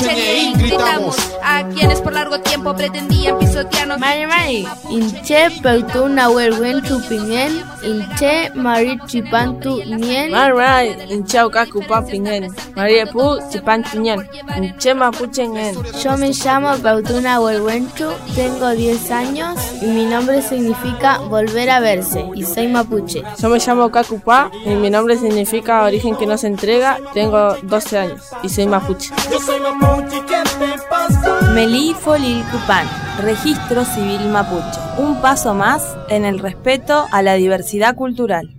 escuchen gritamos tiempo pretendían pisotearnos. Mari Mari, inche peutu nahuel wen chupingen, inche mari chipantu nien. Mari Mari, inche ukaku papingen, María pu chipantu nien, inche mapuche nien. Yo me llamo Peutu Nahuel Wenchu, tengo 10 años y mi nombre significa volver a verse y soy mapuche. Yo me llamo Kakupá y mi nombre significa origen que no se entrega, tengo 12 años y soy mapuche. Melí Folil Cupán, Registro Civil Mapuche. Un paso más en el respeto a la diversidad cultural.